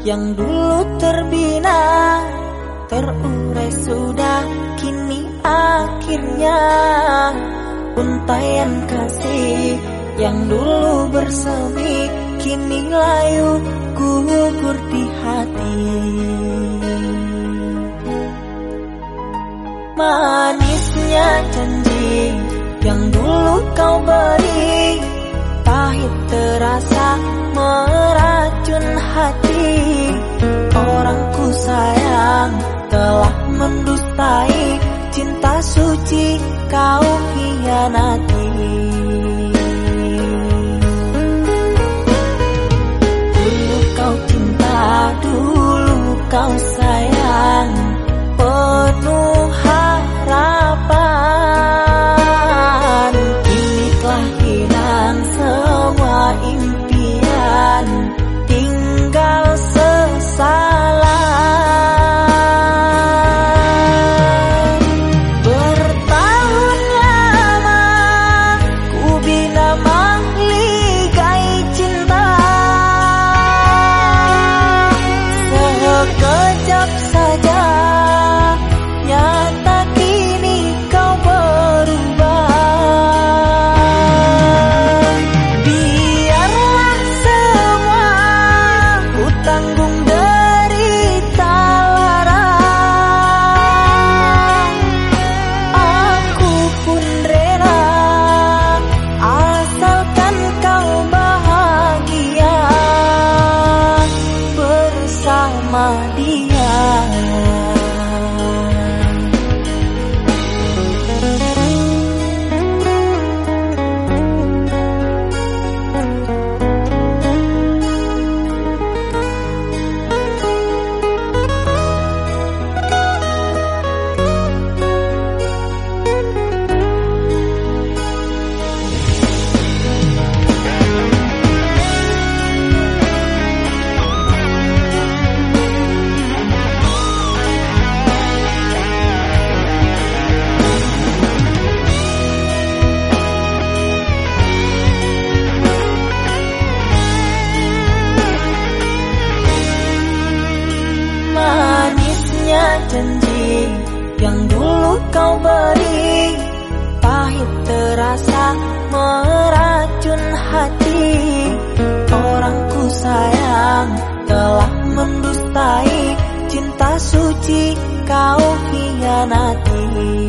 yang dulu terbina terurai sudah kini akhirnya. Untayan kasih yang dulu bersemi kini layu gugur di hati. Manisnya janji yang dulu kau beri pahit terasa hati. Orang ku sayang telah mendustai cinta suci kau hianati à terasa meracun hati. Orang ku sayang telah mendustai cinta suci kau hianati